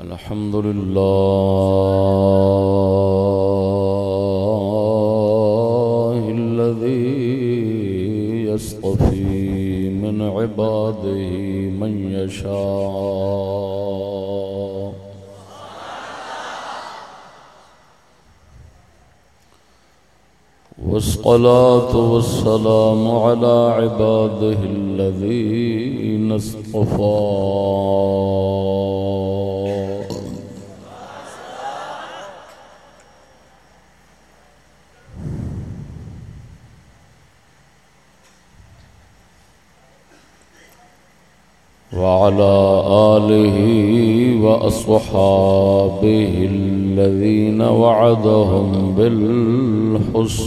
الحمد لله الذي يصطفي من عباده من يشاء. والصلاة والسلام على عباده الذين اصطفى. وعلى آله وأصحابه الذين وعدهم بالحسنى.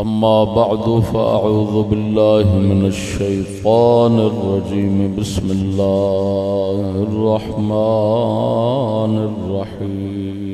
أما بعد فأعوذ بالله من الشيطان الرجيم. بسم الله الرحمن الرحيم.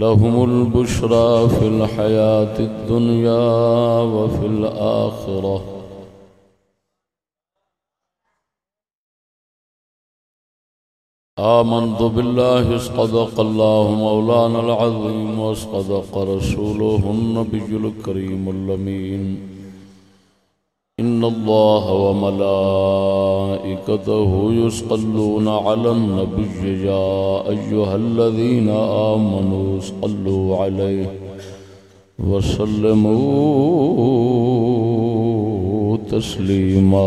لهم البشرى في الحياة الدنيا وفي الآخرة. آمنت بالله صدق الله مولانا العظيم وصدق رسوله النبي الكريم اللمين إن الله وملائكته يصلون على النبي يا أيها الذين آمنوا صلوا عليه وسلموا تسليماً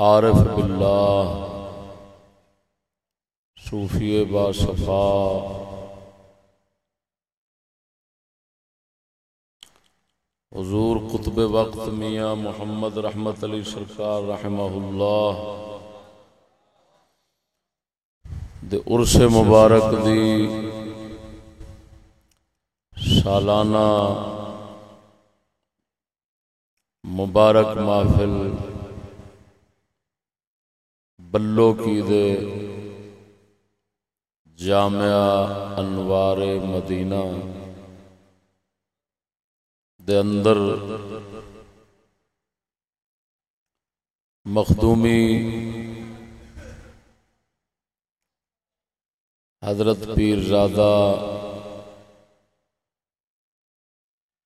عارف باللہ، صوفی با صفا حضور قطب وقت میاں محمد رحمت علی سرکار رحمہ اللہ۔ دے عرس مبارک دی سالانہ مبارک محفل۔ بلو کی دے جامعہ انوار مدینہ دے اندر مخدومی حضرت پیر زادہ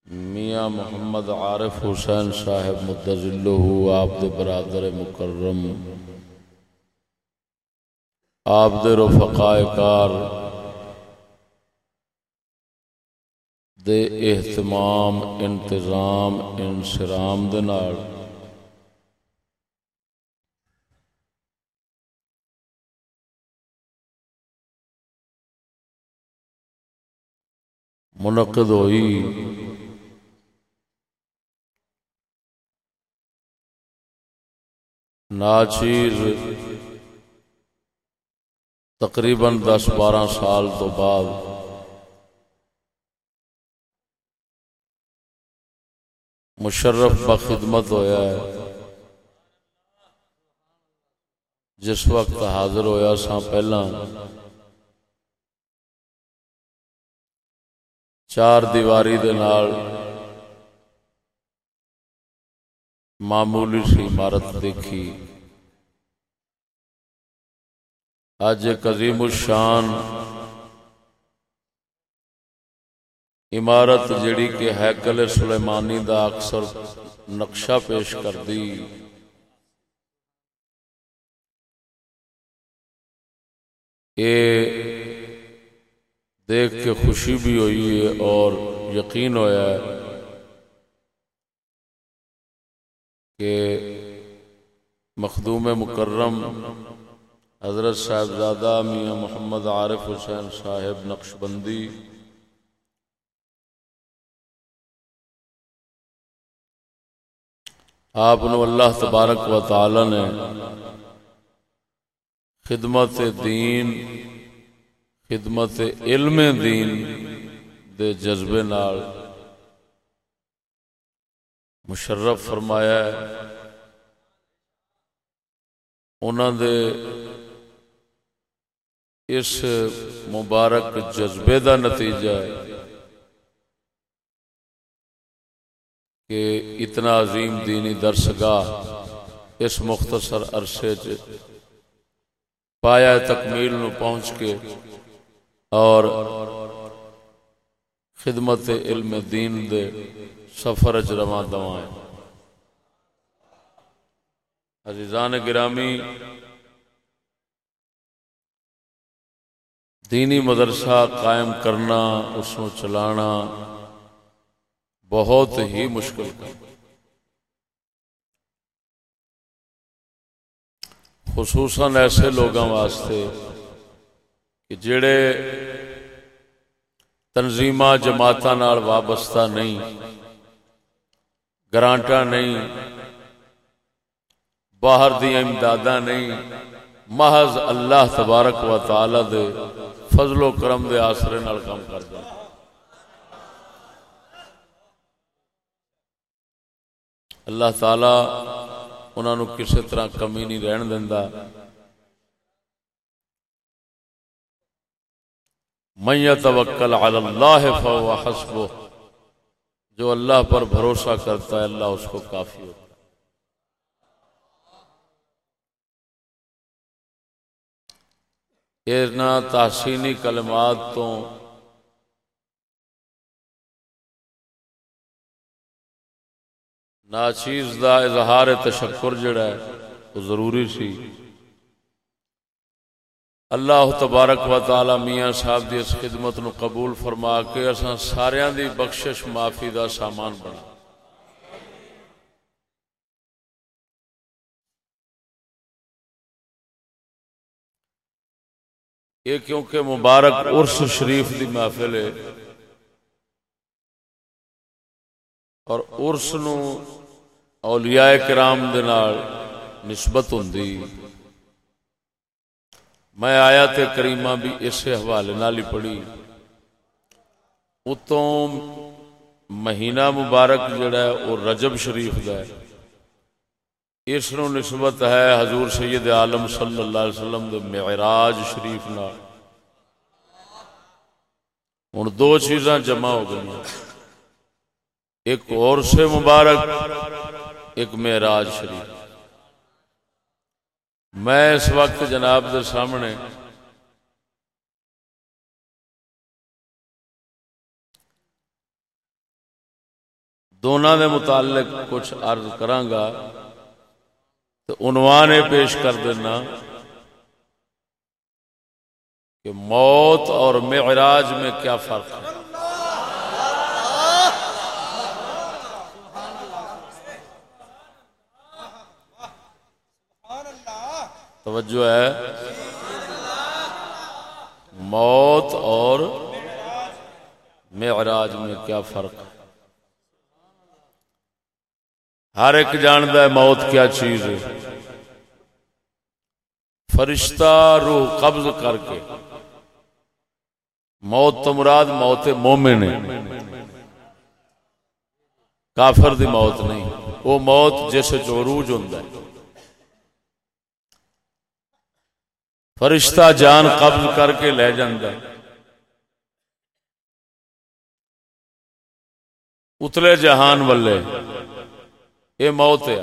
میاں محمد عارف حسین صاحب مدذلہ آپ دے برادر مکرم آپ دے رفقائے کار دے اہتمام انتظام انسرام دے نال۔ منعقد ہوئی۔ ناچیر تقریباً دس بارہ سال تو بعد۔ مشرف بخدمت ہویا ہے۔ جس وقت حاضر ہویا سا پہلا چار دیواری دے نال معمولی سی عمارت دیکھی۔ اج ایک عظیم الشان عمارت جڑی کہ ہیکل سلیمانی دا اکثر نقشہ پیش کر دی دیکھ کے خوشی بھی ہوئی ہے اور یقین ہویا ہے کہ مخدوم مکرم حضرت صاحبزادہ میاں محمد عارف حسین صاحب نقش بندی۔ آپ اللہ تبارک و تعالی نے خدمت دین، خدمت علم دین دے جذبے نال مشرف فرمایا ہے۔ انہوں دے اس مبارک جذبے دا نتیجہ ہے کہ اتنا عظیم دینی درسگاہ اس مختصر عرصے پایا تکمیل نو پہنچ کے اور خدمت علم دین دے سفر رواں دوائیں عزیزان گرامی دینی مدرسہ قائم کرنا، اس کو چلانا بہت ہی مشکل کام۔ خصوصاً ایسے لوگوں واسطے کہ جڑے تنظیم جماعت وابستہ نہیں گرانٹا نہیں، باہر دیا امداد نہیں، محض اللہ تبارک و تعالی دے فضل و کرم دے آسرے نال کام کرتا اللہ تعالی انہوں نے کسی طرح کمی نہیں رہن دینا میں توکل علی اللہ فهو حسبه جو اللہ پر بھروسہ کرتا ہے، اللہ اس کو کافی ہوتا ہے۔ تحسینی کلمات تو ناچیز دا اظہار تشکر جڑا ہے وہ ضروری سی اللہ تبارک و تعالی میاں صاحب دی اس خدمت نو قبول فرما کے اساں ساریاں دی بخشش معافی دا سامان بنا یہ کیونکہ مبارک عرس شریف دی محفل ہے۔ اور عرس نو اولیاء کرام دے نال نسبت ہوندی۔ میں آیا تے کریمہ بھی اسے حوالے نال ہی پڑھی۔ اتوں مہینہ مبارک جڑا ہے، وہ رجب شریف دا ہے۔ اس نو نسبت ہے حضور سید عالم صلی اللہ علیہ وسلم دے معراج شریف نال۔ ہن دو چیزاں جمع ہو گئی ایک اور سے مبارک، ایک معراج شریف۔ میں اس وقت جناب دے سامنے دونوں دے متعلق کچھ عرض کرانگا تو عنوان پیش کر دینا کہ موت اور معراج میں کیا فرق ہے؟ توجہ ہے۔ موت اور معراج میں کیا فرق ہے؟ ہر ایک جاندہ ہے موت کیا چیز ہے۔ فرشتہ روح قبض کر کے۔ موت تو مراد موت مومن ہے۔ کافر دی موت نہیں۔ وہ موت جیسے چوروج ہوں فرشتہ جان قبض کر کے لے جاندہ اتلے جہان والے۔ یہ موت ہے۔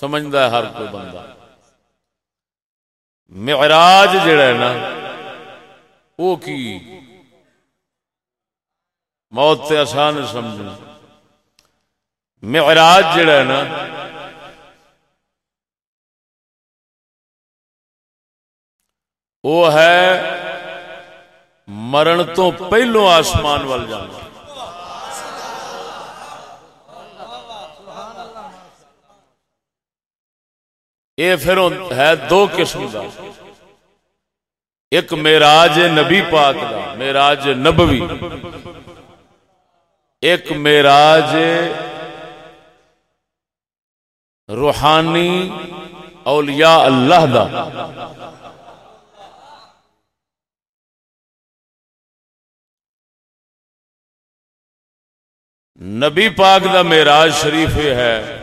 سمجھتا ہے ہر کوئی بندہ۔ معراج جڑا ہے نا وہ کی؟ موت تے آسان سمجھنا۔ معراج جڑا ہے نا وہ ہے مرن تو پہلو آسمان وال جانا۔ یہ پھر ہے دو قسم کا ایک میراج نبی پاک دا میراج نبوی۔ ایک میراج روحانی اولیاء اللہ دا۔ نبی پاک دا میراج شریف ہے۔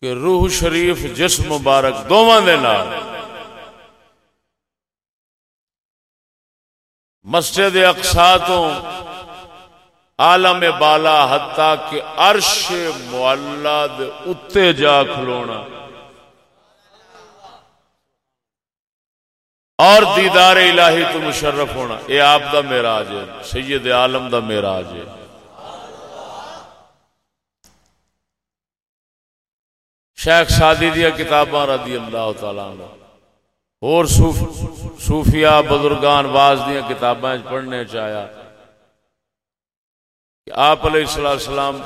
کہ روح شریف جسم مبارک دونوں دے نال۔ مسجد اقسا تو عالم بالا حتا کہ عرش معلہ دے اتے جا کھلونا۔ اور دیدار الہی تو مشرف ہونا۔ یہ آپ دا میراج ہے، سید عالم دا میراج ہے۔ شیخ سادی دیا کتاباں رضی اللہ تعالیٰ عنہ۔ اور صوف صوفیاء بزرگان باز دیا کتاباں پڑھنے چاہیا کہ آپ علیہ السلام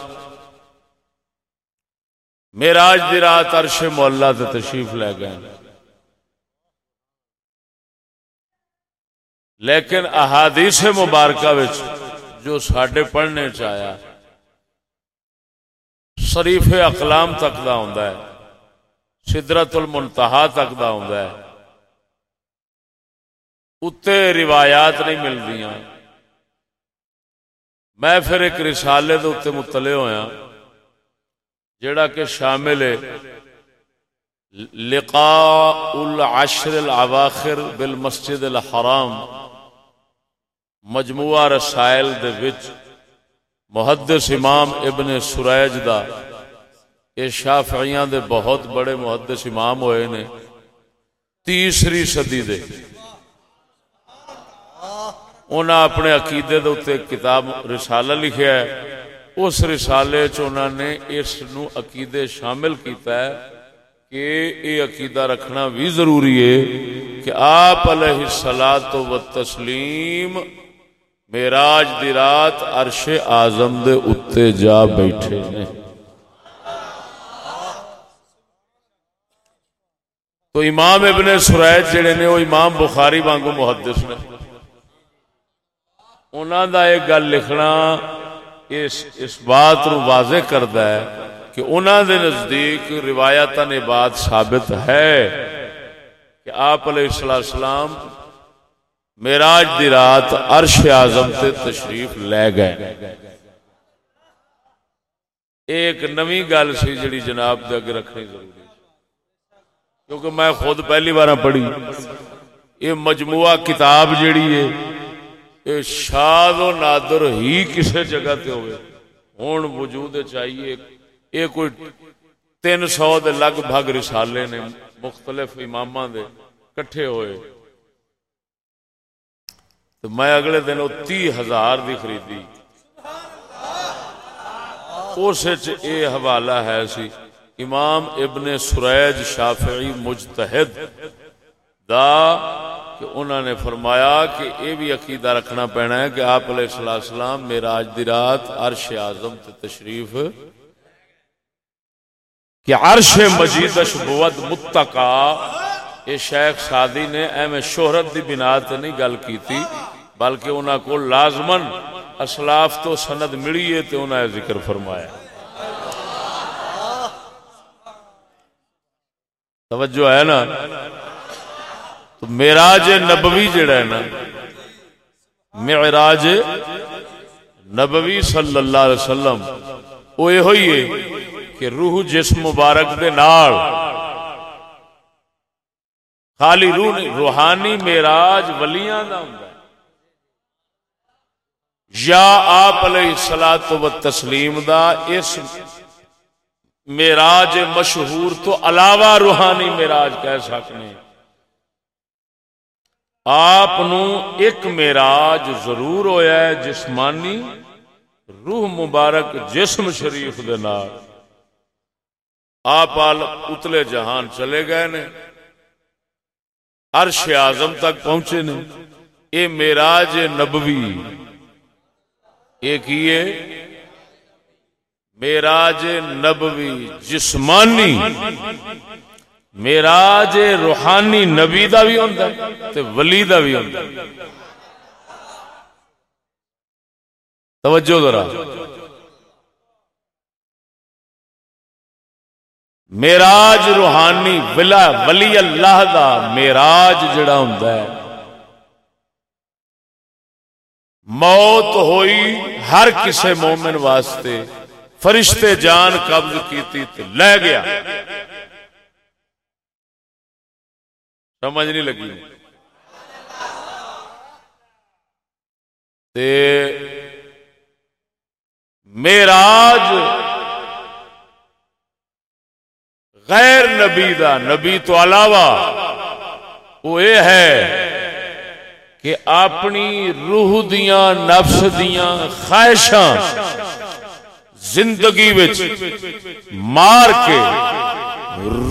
میراج دی رات عرش مولا تے تشریف لے گئے۔ لیکن احادیث مبارکہ وچ جو ساڈے پڑھنے چاہیا شریف اقلام تک دا ہوندا ہے۔ سدرت المنتہا تک دا ہوندا ہے۔ اتے روایات نہیں ملدیاں۔ میں پھر ایک رسالے دے اتنے مطلع ہویا جڑا کہ شامل ہے۔ لقاء العشر الاواخر بالمسجد الحرام۔ مجموعہ رسائل دے وچ محدث امام ابن سریج دا۔ یہ شافعیاں دے بہت بڑے محدث امام ہوئے نے، تیسری صدی دے۔ انہاں اپنے عقیدے دے اتنے کتاب رسالہ لکھیا ہے۔ اس رسالے چ انہوں نے اس نو عقیدے شامل کیتا ہے کہ یہ عقیدہ رکھنا بھی ضروری ہے کہ آپ علیہ السلام و تسلیم میراج دی رات عرش اعظم دے اتے جا بیٹھے نے تو امام ابن سرائج جڑے نے وہ امام بخاری وانگو محدث نے۔ انہوں دا ایک گل لکھنا اس, اس بات رو واضح کرتا ہے کہ انہوں دے نزدیک روایت نے بات ثابت ہے کہ آپ علیہ السلام میراج دی رات عرش اعظم تے تشریف لے گئے۔ ایک نوی گل سی جڑی جناب دے اگے رکھنی ضروری کیونکہ میں خود پہلی بار پڑھی۔ یہ مجموعہ کتاب جیڑی ہے، یہ شاد و نادر ہی کسے جگہ تے ہوئے۔ ہون وجود چاہیے، یہ کوئی تین سو دے لگ بھگ رسالے نے مختلف امامہ دے کٹھے ہوئے۔ تو میں اگلے دن وہ تی ہزار دی خریدی۔ اس حوالہ ہے سی۔ امام ابن سریج شافعی مجتہد دا کہ انہوں نے فرمایا کہ یہ بھی عقیدہ رکھنا پینا ہے کہ آپ علیہ السلام میراج دی رات عرش اعظم تے تشریف کہ عرش مجید بود متقا، یہ شیخ سادی نے ایم شہرت دی بنا تے نہیں گل کی تھی بلکہ انہاں کو لازمن اسلاف تو سند ملی ہے تے انہاں ذکر فرمایا۔ توجہ ہے نا؟ تو میراج نبوی جڑا ہے نا، معراج نبوی صلی اللہ علیہ وسلم، وہ یہ ہوئی ہے کہ روح جسم مبارک دے نال، خالی روح روحانی میراج ولیاں دا ہوندا یا آپ علیہ الصلات و تسلیم دا اس میراج مشہور تو علاوہ روحانی میراج کہہ سکنے۔ آپ ایک میراج ضرور ہویا ہے جسمانی روح مبارک جسم شریف دے نال۔ آپ اتلے جہان چلے گئے نے۔ عرش اعظم تک پہنچے نے۔ یہ میراج نبوی یہ کیے میراج نبوی جسمانی، میراج روحانی نبی دا بھی ہوندا تے ولی دا بھی ہوندا توجہ ذرا۔ میراج روحانی ولا ولی اللہ دا میراج جڑا ہوندا ہے۔ موت ہوئی ہر کسے مومن واسطے۔ فرشتے جان قبض کیتی تے لے گیا۔ سمجھ نہیں لگی۔ تے میراج غیر نبی دا، نبی تو علاوہ۔ وہ یہ ہے کہ اپنی روح دیاں، نفس دیاں، خواہشاں زندگی وچ مار کے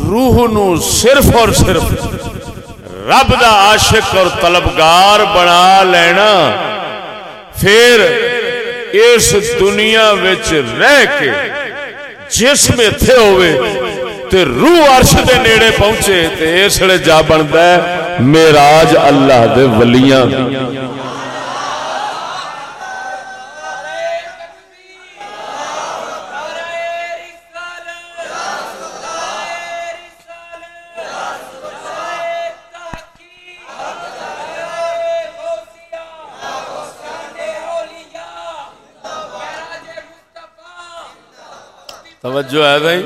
روح نو صرف اور صرف رب دا عاشق اور طلبگار بنا لینا، پھر اس دنیا وچ رہ کے جسم ایتھے ہوئے تے روح عرش دے نیڑے پہنچے تے اس لیے جا بنتا ہے، میراج اللہ دے ولیاں۔ توجہ ہے بھائی؟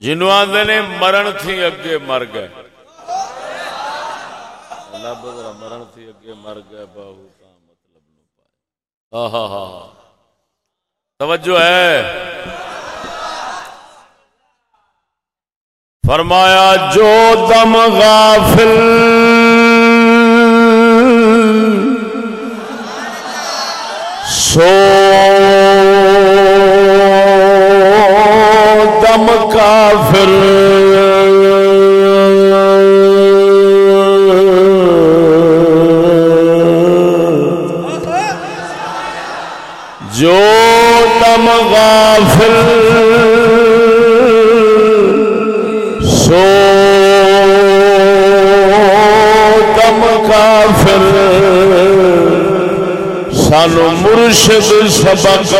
جنوں آدھے نے مرن تھی اگے مر گئے۔ مرن تھی اگے مر گئے بہو کا مطلب نو پائے۔ ہاں،, ہاں ہاں ہاں۔ توجہ ہے۔ فرمایا، جو دم غافل سو کافر جو تم غافل سو تم کافر سانو مرشد سبق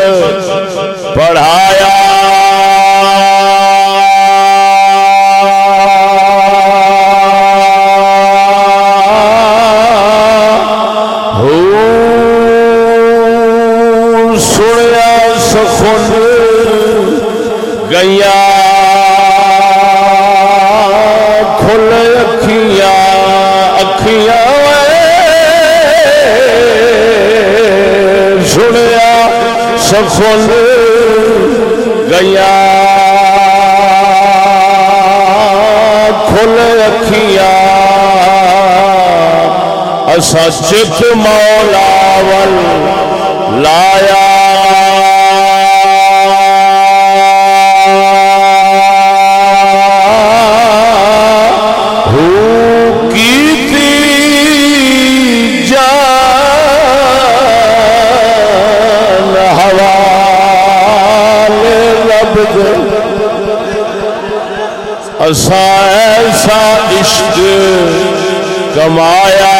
پڑھایا سفل گیا کھل رکھیا اسا مولا ول لایا ایسا عشق کمایا مرن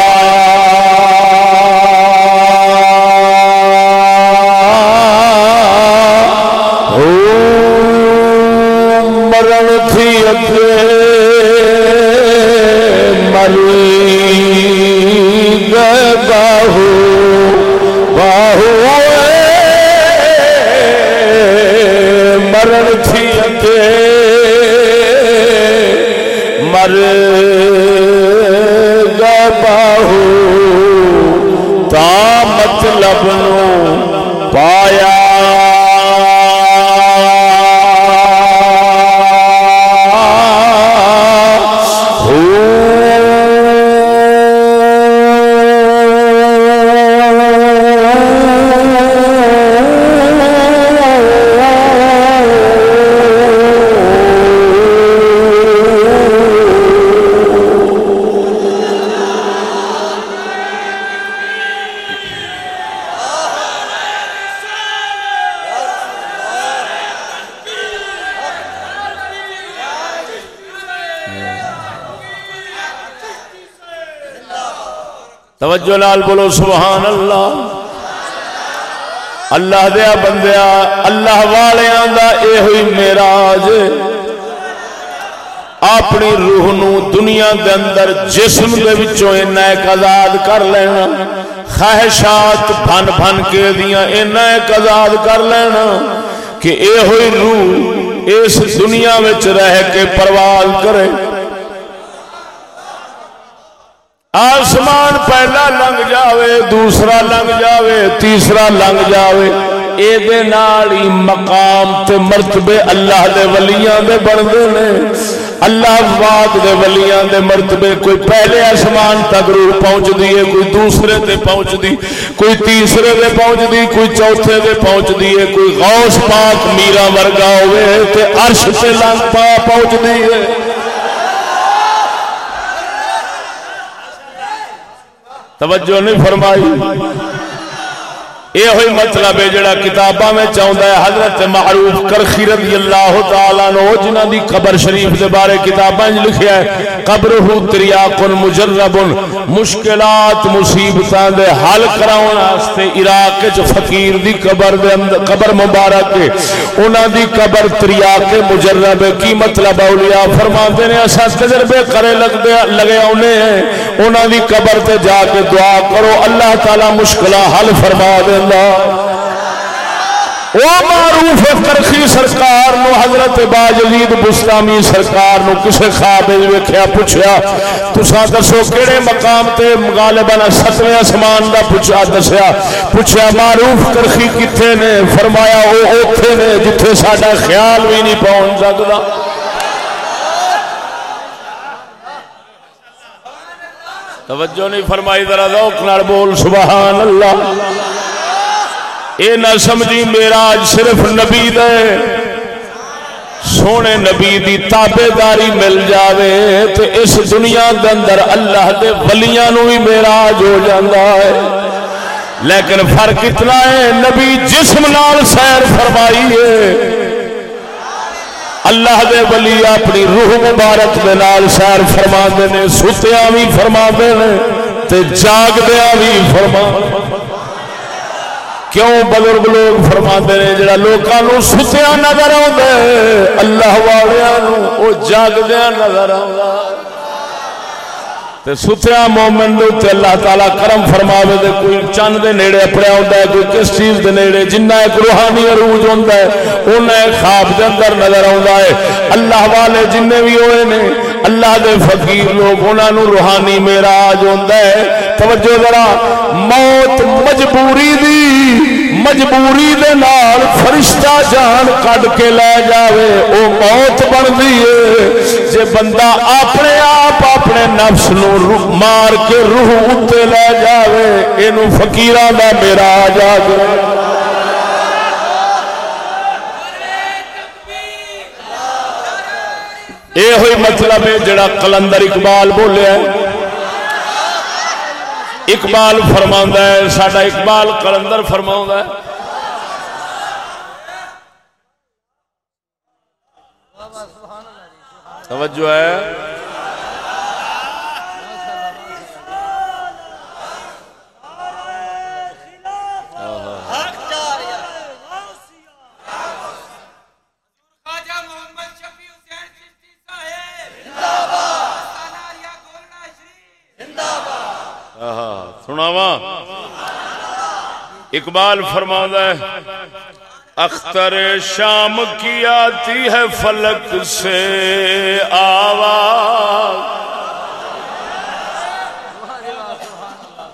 Yeah. توجہ لال بولو، سبحان اللہ۔ اللہ دیا بندیا، اللہ والیاں دا اے ہوئی میراج اپنی روح نو دنیا دے اندر، جسم دے وچوں اینا ایک آزاد کر لینا۔ خواہشات بھن بھن کے دیاں اینا ایک آزاد کر لینا۔ کہ اے ہوئی روح اس دنیا وچ رہ کے پرواز کرے۔ آسمان پہلا لنگ جاوے، دوسرا لنگ جاوے، تیسرا لنگ جاوے۔ اے دے نالی مقام تے مرتبے اللہ دے ولیاں دے بڑھدے نے اللہ واد دے ولیاں دے مرتبے کوئی پہلے آسمان تک روح پہنچ دیئے کوئی دوسرے دے پہنچ دی کوئی تیسرے دے پہنچ دی کوئی چوتھے دے پہنچ دیئے کوئی غوث پاک میرا ورگا ہوئے تے عرش سے لنگ پا پہنچ دیئے توجہ نہیں فرمائی۔ یہ ہوئی مطلب ہے جڑا کتاباں میں چاہتا ہے، حضرت معروف کرخی رضی اللہ تعالیٰ نو جنہ دی قبر شریف دے بارے کتاباں لکھیا ہے قبر ہو تریاقن مجرب، مشکلات مصیبتان دے حل کراؤن آستے عراق جو فقیر دی قبر دے اندر، قبر مبارک ہے۔ انہ دی قبر تریاق مجرب، کی مطلب اولیاء فرما دینے ایسا تجربے کرے لگ دے لگے ہونے ہیں۔ انہ دی قبر تے جا کے دعا کرو، اللہ تعالیٰ مشکلہ حل فرما دے۔ اللہ. وہ معروف کرخی سرکار نو، حضرت باجلید بستامی سرکار نو، کسے خواب ویکھیا، پوچھیا تسا دسو کیڑے مقام تے غالبا ستویں آسمان دا پوچھا دسیا، پوچھیا، معروف کرخی کتھے نے؟ فرمایا، او اوتھے نے، جتھے ساڈا خیال بھی نہیں پہنچ سکدا توجہ نہیں فرمائی، ذرا ذوق نال بول، سبحان اللہ۔ اے نہ سمجھی میراج صرف نبی دے۔ سونے نبی دی تابے داری مل جاوے تو اس دنیا دے اندر اللہ دے ولیاں نو بھی میراج ہو جاندہ ہے۔ لیکن فرق اتنا ہے، نبی جسم نال سیر فرمائی ہے۔ اللہ دے ولی اپنی روح مبارک دے نال سیر فرما دے نے، ستیاں بھی فرما دے نے، تے جاگ دیا بھی فرما دے کیوں بزرگ لوگ فرما نے جڑا لوگوں ستیا نظر آ اللہ والوں وہ جاگدیا نظر آ ستیا مومن دے اللہ تعالیٰ کرم فرماوے دے، کوئی چند دے نیڑے اپنے ہوتا ہے، کوئی کس چیز دے نیڑے، جنہ ایک روحانی عروج ہوتا ہے، انہیں خواب دے اندر نظر آتا ہے۔ اللہ والے جن بھی ہوئے نے اللہ دے فقیر لوگ انہوں روحانی میرا آج ہوتا ہے۔ توجہ ذرا، موت مجبوری دی، مجبوری دے نال فرشتہ جان کڈ کے لے جاوے، او موت بن دیئے جے بندہ اپنے آپ، اپنے نفس نو مار کے روح اتے لے جاوے اینو فقیران دا میرا آجا یہ ہوئی مطلب ہے جڑا قلندر اقبال بولے ہے۔ اقبال فرما ہے سڈا اقبال کلندر فرما ہے۔ توجہ ہے۔ سناوا اقبال فرما ہے، اختر شام کی آتی ہے فلک سے آواز۔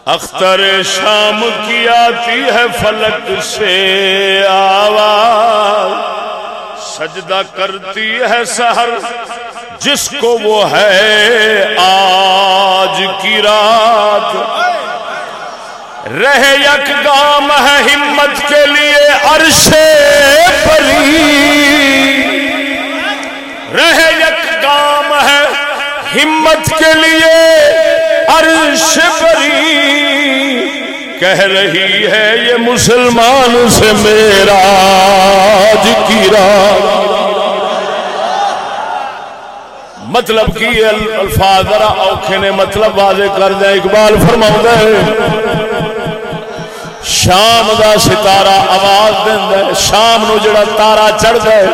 اختر شام کی آتی ہے فلک سے آواز۔ سجدہ کرتی ہے سہر جس کو وہ ہے آج کی رات۔ رہ یک گام ہے ہمت کے لیے عرش پری۔ رہ یک گام ہے ہمت کے لیے عرش بری کہہ رہی ہے یہ مسلمان سے میرا کی رات۔ مطلب کی الفاظ ذرا اوکھے نے مطلب واضح کر دیں۔ اقبال فرما شام دا ستارہ آواز دینا شام نو جڑا تارا چڑھتا ہے۔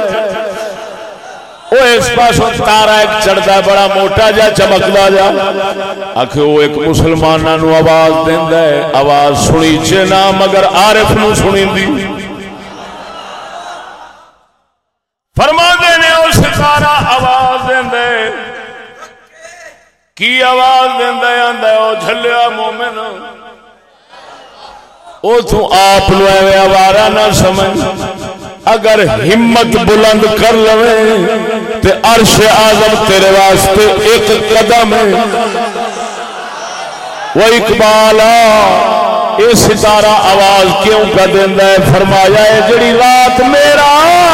وہ اس پاس تارا ایک چڑھتا ہے، بڑا موٹا جا چمکتا جا۔ آخ وہ ایک مسلمانوں آواز دینا ہے۔ آواز سنی چنا مگر آرف نو سنی دی فرما دینے وہ ستارا آواز دینا ہے۔ کی آواز دینا آدھا وہ جھلیا مومن۔ وہ آپ آوارا نہ سمجھ۔ اگر ہمت بلند کر لو تے عرش آزم تیرے واسطے ایک قدم ہے۔ وہ اقبال یہ ستارہ آواز کیوں کا دینا ہے؟ فرمایا ہے، جڑی رات میرا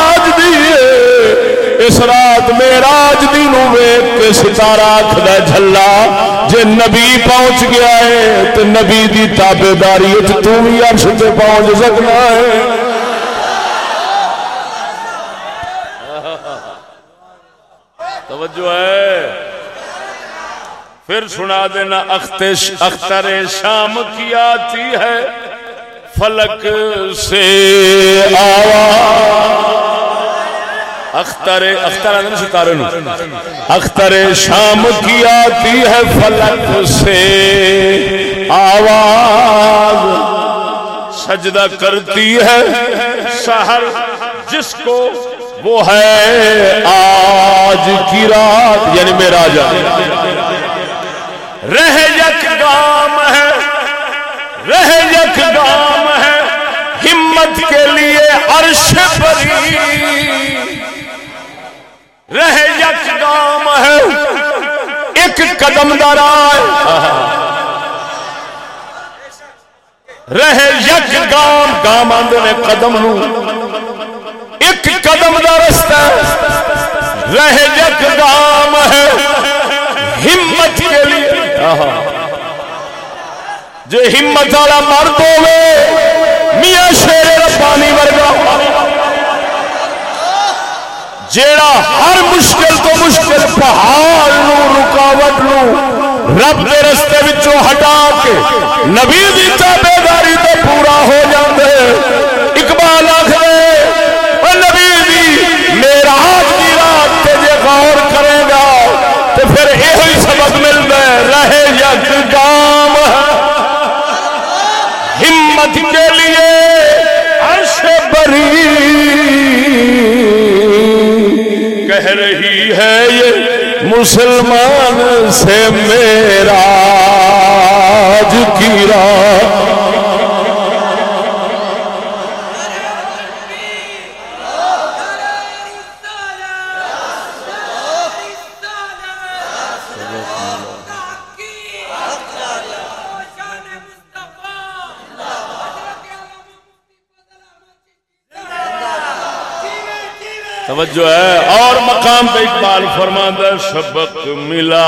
آج دی ہے، اس رات میرا آج دی نو ویک کے ستارہ آخر جھلا جے نبی پہنچ گیا ہے تو نبی دی تابے داری تو بھی عرش تے پہنچ سکنا ہے۔ توجہ ہے۔ پھر سنا دینا، اختش اختر شام کی آتی ہے، فلک سے آواز۔ اختر اختر آدم ستارے نو۔ اختر شام کی آتی ہے فلک سے۔ آواز سجدہ کرتی ہے۔ سہر جس کو وہ ہے آج کی رات۔ یعنی میرا جا رہ یک گام ہے۔ رہ یک گام ہے۔ ہمت کے لیے عرش بری رہ یک گام ہے۔ ایک قدم درائے رہ یک گام گام آدھے قدم نو۔ ایک قدم دا رستہ۔ رہ جک گام ہے۔ ہمت کے لیے۔ جو ہمت والا مرد ہوئے، میاں شیر ربانی ورگا۔ جیڑا ہر مشکل تو مشکل پہاڑ نو، رکاوٹ نو رب کے رستے وچوں ہٹا کے نبی دی تابے داری تو پورا ہو جاندے۔ اقبال آخر غور کرے گا تو پھر یہ سبق ملتا ہے رہے یک گام ہمت کے لیے عرش بری۔ کہہ رہی ہے یہ مسلمان سے میرا کی رات توجہ ہے، اور مقام پہ اقبال فرماندہ سبق ملا۔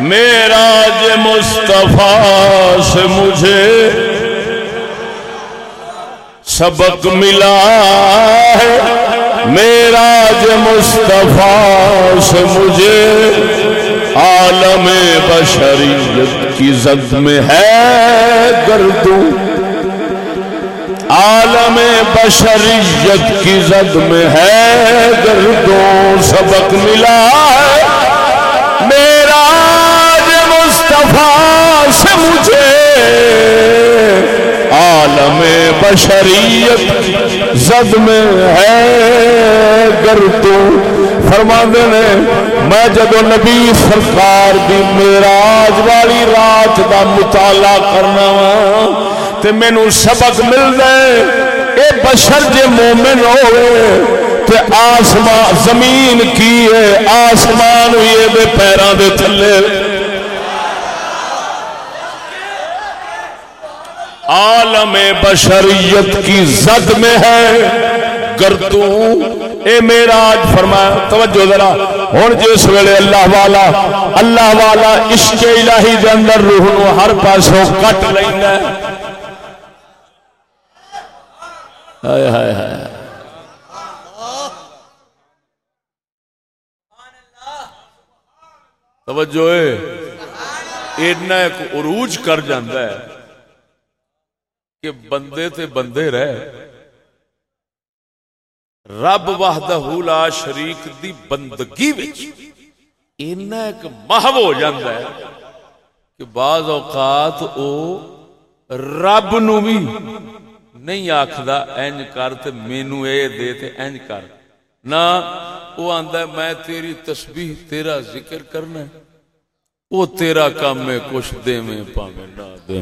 میرا ج مصطفیٰ سے مجھے سبق ملا ہے۔ میرا ج مصطفیٰ سے مجھے عالم بشریت کی زد میں ہے گردوں عالم بشریت کی زد میں ہے دردوں سبق ملا ہے۔ میرا مصطفیٰ سے مجھے عالم بشریت زد میں ہے گردوں فرما نے، میں جب نبی سرکار دی معراج والی رات دا مطالعہ کرنا وا تے مینوں سبق مل جائے۔ اے بشر جے مومن ہوئے، تے آسمان زمین کی ہے آسمان ہوئی دے پیروں دے تھلے۔ عالم بشریت کی زد میں ہے۔ گردو، اے میرا آج فرمایا، توجہ ذرا۔ ہوں جس ویلے اللہ والا اللہ والا عشق الہی دے اندر روح نو ہر پاسوں کٹ لینا ہے۔ ہائے ہائے ہائے۔ توجہ ایڈنا ایک عروج کر جاندہ ہے کہ بندے تے بندے رہے رب وحدہ لا شریک دی بندگی وچ اینا ایک محو ہو جاندہ ہے کہ بعض اوقات او رب نو بھی نہیں آکھدا اینج کر تے مینو اے دے تے اینج کر۔ نہ وہ آندا ہے، میں تیری تسبیح، تیرا ذکر کرنا ہے۔ وہ تیرا کام میں کچھ دے میں پاویں نہ دے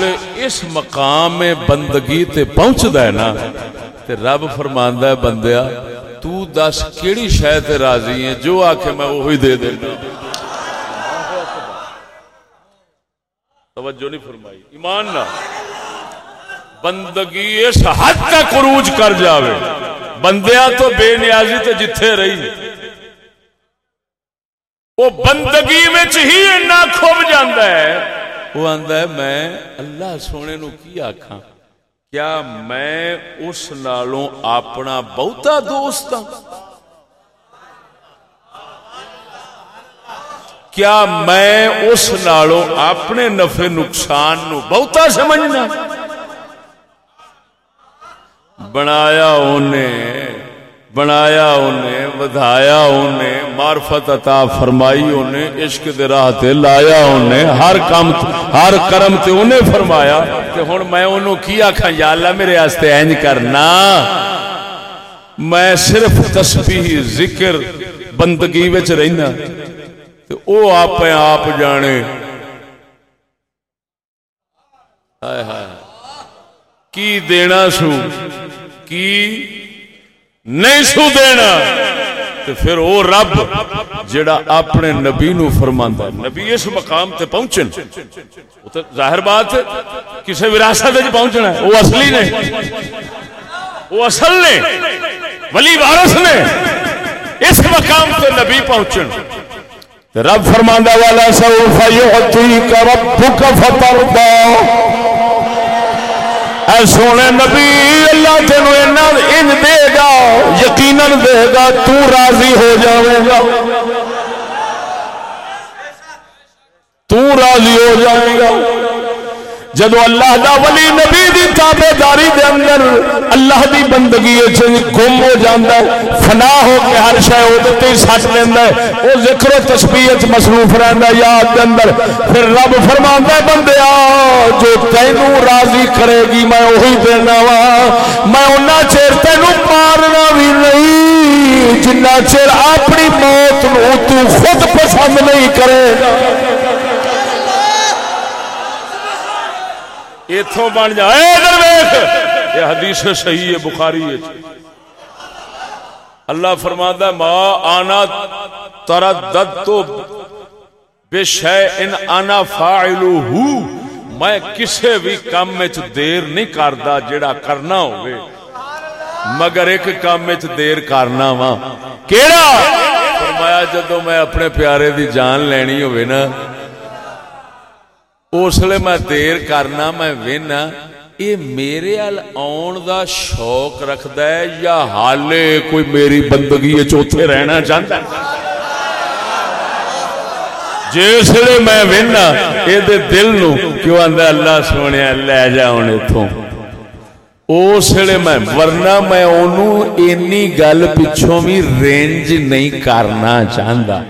میں اس مقام میں بندگی تے پہنچدا ہے نا، تے رب فرماندا ہے، بندیا، تو دس کیڑی شے تے راضی ہے جو آکھے میں وہی دے دینا۔ توجہ نہیں فرمائی۔ ایمان نہ۔ بندگی اس حد تک عروج کر جاوے۔ بندیاں تو بے نیازی تے جتھے رہی۔ وہ بندگی میں ہی اتنا کھب جاندہ ہے۔ وہ آندا ہے، میں اللہ سونے نو کی آکھاں؟ کیا میں اس نالوں اپنا بہتا دوست ہوں کیا میں اس نالوں اپنے نفع نقصان نو بہتا سمجھنا؟ بنایا انہیں بنایا انہیں، ودھایا انہیں، معرفت عطا فرمائی انہیں، عشق دے راہ تے لایا انہیں، ہر کام ہر کرم تے انہیں فرمایا کہ ہن میں انہوں کی آکھاں، یا اللہ میرے واسطے اینج کرنا۔ میں صرف تسبیح، ذکر، بندگی وچ رہنا۔ تے او آپ آپ جانے۔ ہائے ہائے کی دینا سو؟ کی نہیں سو دینا؟ تو پھر وہ رب جڑا اپنے نبی نو فرماندا ہے۔ نبی اس مقام تے پہنچن۔ وہ تو ظاہر بات کسے وراثت وچ پہنچنا ہے۔ وہ اصلی نے۔ وہ اصل نے۔ ولی وارث نے۔ اس مقام تے نبی پہنچن۔ رب فرماندا والا سوف یعطیک ربک فترضا اے سونے نبی، اللہ تینو ان دے گا، یقیناً دے گا، تو راضی ہو جاوے گا۔ تو راضی ہو جائے گا۔ جدو اللہ دا ولی نبی دی تابے داری دے اندر اللہ دی بندگی گم ہو جاندہ ہے، فنا ہو کے ہر شے او دتے سٹ لیندا ہے۔ او ذکر و تسبیح مصروف رہندا ہے یاد دے اندر۔ پھر رب فرماندا ہے بندیا جو تینو راضی کرے گی، میں وہی دینا وا۔ میں انہاں چیر تینو مارنا بھی نہیں جنہ چیر اپنی موت نو تو خود پسند نہیں کرے۔ گا اتوں بن جا۔ یہ حدیث صحیح ہے، بخاری ہے۔ اللہ فرماتا ماں آنا تردد تو بے شے ان آنا فاعلو ہوں میں کسے بھی کام میں دیر نہیں کردا جڑا کرنا ہوئے۔ مگر ایک کام میں دیر کرنا وا۔ کیڑا؟ فرمایا جدو میں اپنے پیارے دی جان لینی ہوئے نا اس لیے میں دیر کرنا، میں وینا، یہ میرے ال آن دا شوق رکھد ہے یا حالے کوئی میری بندگی چوتھے رہنا چاہتا ہے؟ جس لیے میں وینا، یہ دل نو کیوں آدھا اللہ سونے لے جا ہوں اتوں اس لیے میں، ورنہ میں انہوں اینی گل پچھوں بھی رینج نہیں کرنا چاہتا۔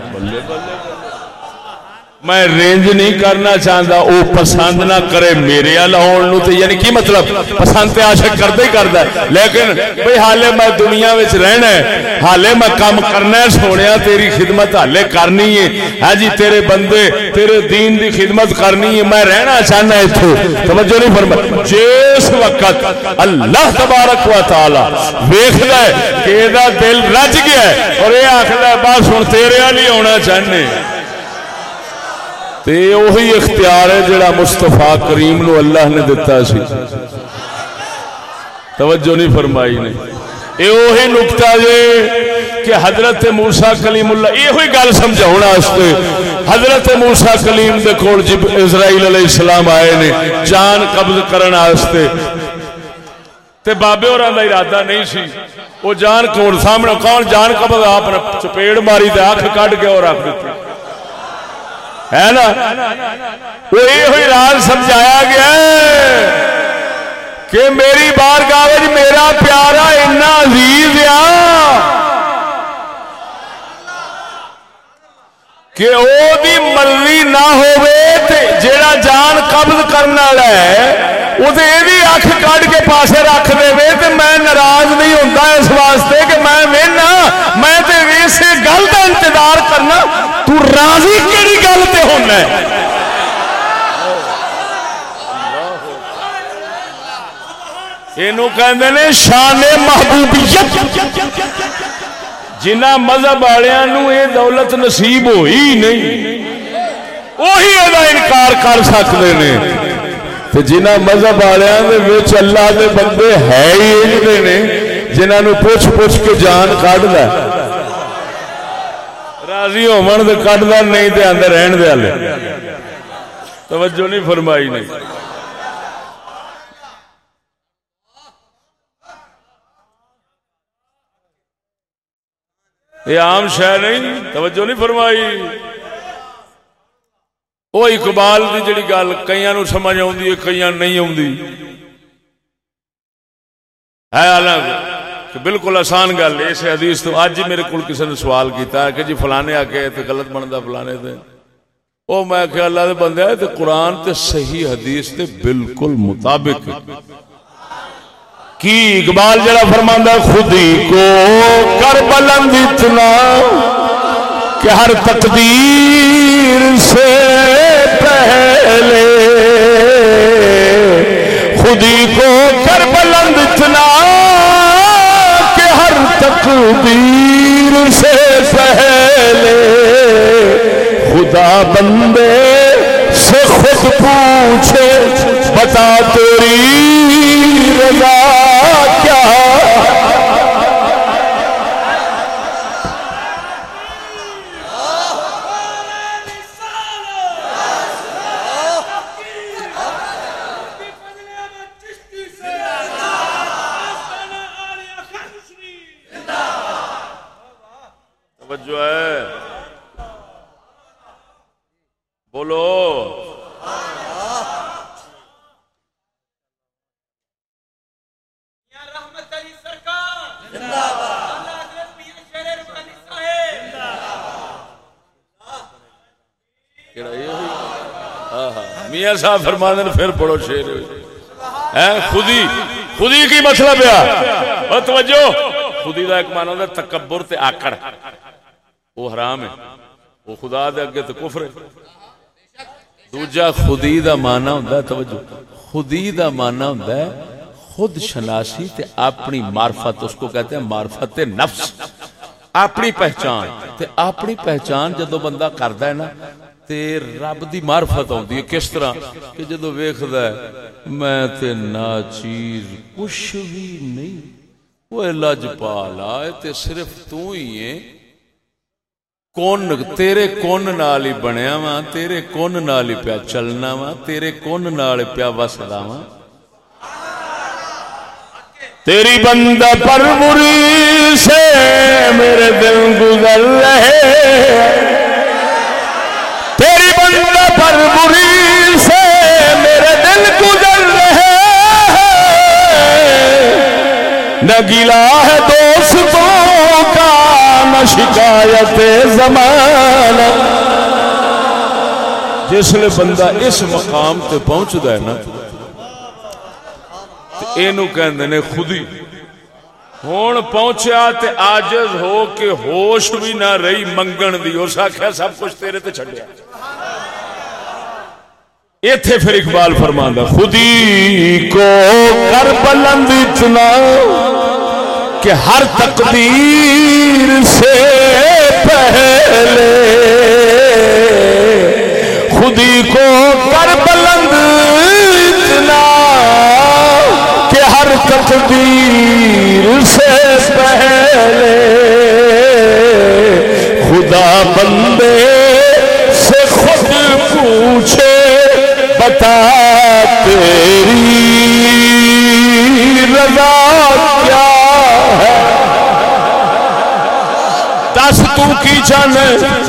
میں رینج نہیں کرنا چاہتا وہ پسند نہ کرے میرے نو تے یعنی کی مطلب؟ پسند تے عاشق کرتا ہی کرتا ہے۔ لیکن بھئی حالے میں دنیا وچ رہنا ہے، حالے میں کام کرنا ہے سونے تیری خدمت حالے کرنی ہے۔ ہاں جی تیرے بندے، تیرے دین دی خدمت کرنی ہے، میں رہنا چاہنا اتو توجہ نہیں فرما جس وقت اللہ تبارک و تعالی ویخ ہے کہ دل رج گیا ہے اور یہ آخر بس ہوں تیرے والی ہونا چاہنے۔ تے وہی اختیار ہے جڑا مصطفیٰ کریم نو اللہ نے دیتا سی۔ توجہ نہیں فرمائی نے۔ اے وہی نکتا جے کہ حضرت موسیٰ کلیم اللہ یہ ہوئی گل سمجھاؤنا واسطے۔ حضرت موسیٰ کلیم دے کول جب اسرائیل علیہ السلام آئے نے جان قبض کرنا واسطے۔ تے بابے اور دا ارادہ نہیں سی۔ وہ جان کون سامنے کون جان قبض، آپ نے چپیڑ ماری تے آنکھ کٹ کے اور رکھ دیتی۔ ہے نا? وہ یہ ہوئی راز سمجھایا گیا کہ میری بار کاغذ میرا پیارا اتنا عزیز آ کہ وہ بھی مرضی نہ ہوئے جیڑا جان قبض کرنے والا ہے وہ بھی اکھ کٹ کے پاسے رکھ دے تو میں ناراض نہیں ہوتا اس واسطے کہ میں وہنا میں تے گل کا انتظار کرنا، تو راضی کہڑی گل تے ہونا ہے؟ یہ نے شان محبوبیت۔ جنہ مذہب والوں یہ دولت نصیب ہوئی نہیں وہی یہ انکار کر سکتے ہیں جنہ مذہب والوں اللہ دے بندے ہے ہی نے جنہوں پوچھ پوچھ کے جان کھ ل راضی ہو کٹ د نہیں تو اندر رہن دے توجہ نہیں فرمائی نہیں۔ یہ عام شہ نہیں، توجہ نہیں فرمائی۔ وہ اقبال کی جڑی گل کئی نو سمجھ آئی کئی نہیں آتی ہے الگ کہ بالکل آسان گل اس حدیث تو اج میرے کو کسی نے سوال کیتا ہے کہ جی فلانے آ کے تے غلط بنتا فلانے دے۔ وہ میں کہ اللہ دے بندے تے قرآن تے صحیح حدیث تے بالکل مطابق۔ کی اقبال جڑا فرماندہ خودی کو کر بلند اتنا کہ ہر تقدیر سے پہلے خودی کو کر بلند تقدیر سے پہلے خدا بندے سے خود پوچھے بتا تیری رضا میاں صاحب فرما دین پھر پڑھو شیر خودی خودی کی مطلب ہے۔ توجہ، خودی دا ایک معنی ہے تکبر تے آکڑ۔ وہ حرام ہے۔ وہ خدا دے اگے تے کفر ہے۔ دوجا، خودی دا معنی ہوندا ہے، توجہ۔ خودی دا معنی ہوندا ہے خود شناسی تے اپنی معرفت، اس کو کہتے ہیں معرفت نفس۔ اپنی پہچان تے اپنی پہچان جدو بندہ کردا ہے نا تے رب دی معرفت ہوندی ہے، کس طرح؟ کہ جدو ویکھدا ہے، میں تے نا چیز کچھ بھی نہیں۔ وہ لج پالا تے صرف تو ہی ہے۔ کون تیرے کون نال ہی بنیا وا، تیرے کون نال ہی پیا چلنا وا، تیرے کون نال پیا وسدا وا۔ تیری بندہ پر مری سے میرے دل گزر رہے۔ تیری پر بری سے میرے دل گزر رہے نہ گلا ہے دوستوں کا نہ شکایت زمانہ۔ جسے بندہ اس مقام تے پہنچتا ہے نا اینو یہ نے خودی ہوں پہنچیا تے آجز ہو کے ہوش بھی نہ رہی، منگن دی، اس آخیا سب کچھ تیرے تے چھڈیا۔ ایتھے پھر اقبال فرماندا خودی کو کر بلند اتنا کہ ہر تقدیر سے پہلے خودی کو کر بلند اتنا کہ ہر تقدیر سے پہلے خدا بندے سے خود پوچھے بتا تیری رضا۔ دس تو کی جان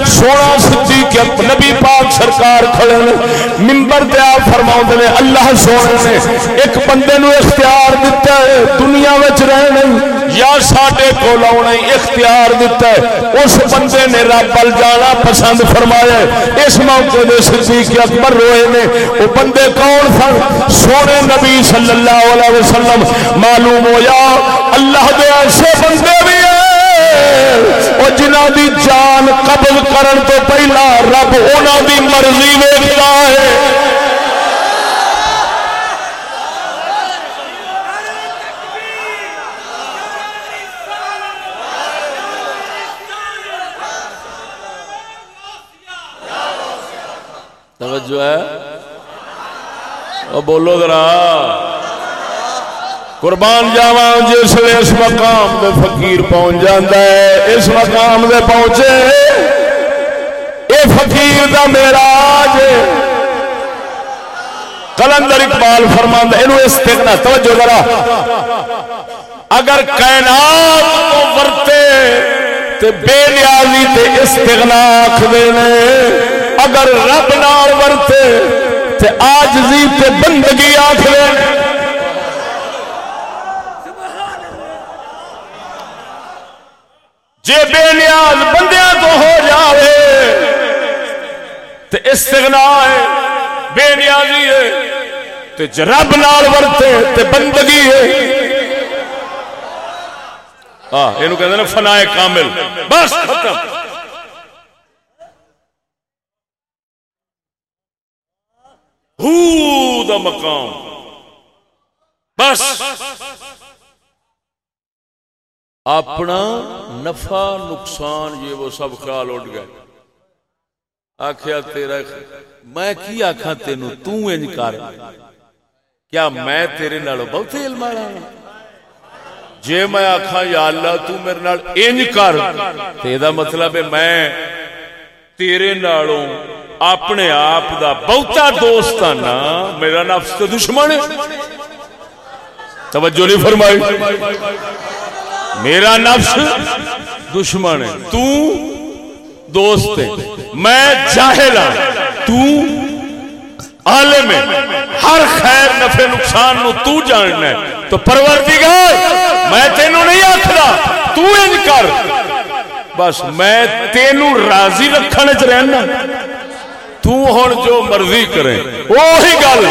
سونا سچی کہ نبی پاک سرکار کھڑے ممبر تے آپ فرماؤں نے، اللہ سونے نے ایک بندے نو اختیار دیتا ہے، دنیا وچ رہنے یا ساڈے کول آنا اختیار دیتا ہے۔ اس بندے نے رب ول جانا پسند فرمایا اس موقع دے صدیق اکبر روئے نے۔ وہ بندے کون سن؟ سونے نبی صلی اللہ علیہ وسلم۔ معلوم ہویا، اللہ دے ایسے بندے جنہ دی جان قبل کرن تو پہلا رب انہوں دی مرضی ویکھتا ہے۔ توجہ ہے۔ وہ بولو ذرا۔ قربان جاوا جس جی، اس مقام دے فقیر پہنچ جاتا ہے، اس مقام دے پہنچے اے فقیر دا میرا کلندر اقبال فرماند یہ استغنا توجہ ذرا۔ اگر کائنات کو ورتے تے بے نیازی تے استغنا آخ دینے، اگر رب نال ورتے تے آجزی تے بندگی آخ دینے جے بے نیاز بندیاں تو ہو جاوے، تے استغنا ہے، بے نیازی ہے، تے رب نال ورتے، تے بندگی ہے۔ ہاں یہ کہتے ہیں فنا کامل، بس ختم۔ ہو دا مقام۔ بس۔ اپنا نفع، نقصان، یہ وہ سب خیال اٹھ گئے۔ آخیا تیرا، میں کی آخا تین تج کر۔ کیا میں تیرے نال بہت علم والا ہاں؟ جے میں آخا یا اللہ تو میرے نال انج کر۔ تے مطلب ہے میں تیرے نالوں اپنے آپ دا بہتا دوست ہاں نا، میرا نفس تو دشمن ہے۔ توجہ نہیں فرمائی۔ میرا نفس دشمن ہے۔ تو دوست ہے۔ میں جاہل ہوں تو عالم ہے۔ ہر خیر، نفع، نقصان نو تو جاننا ہے۔ تو پروردگار، میں تینوں نہیں آکھدا۔ تو انج کر۔ بس میں تینوں راضی رکھنے چ رہنا۔ تو ہن جو مرضی کرے۔ وہی گل۔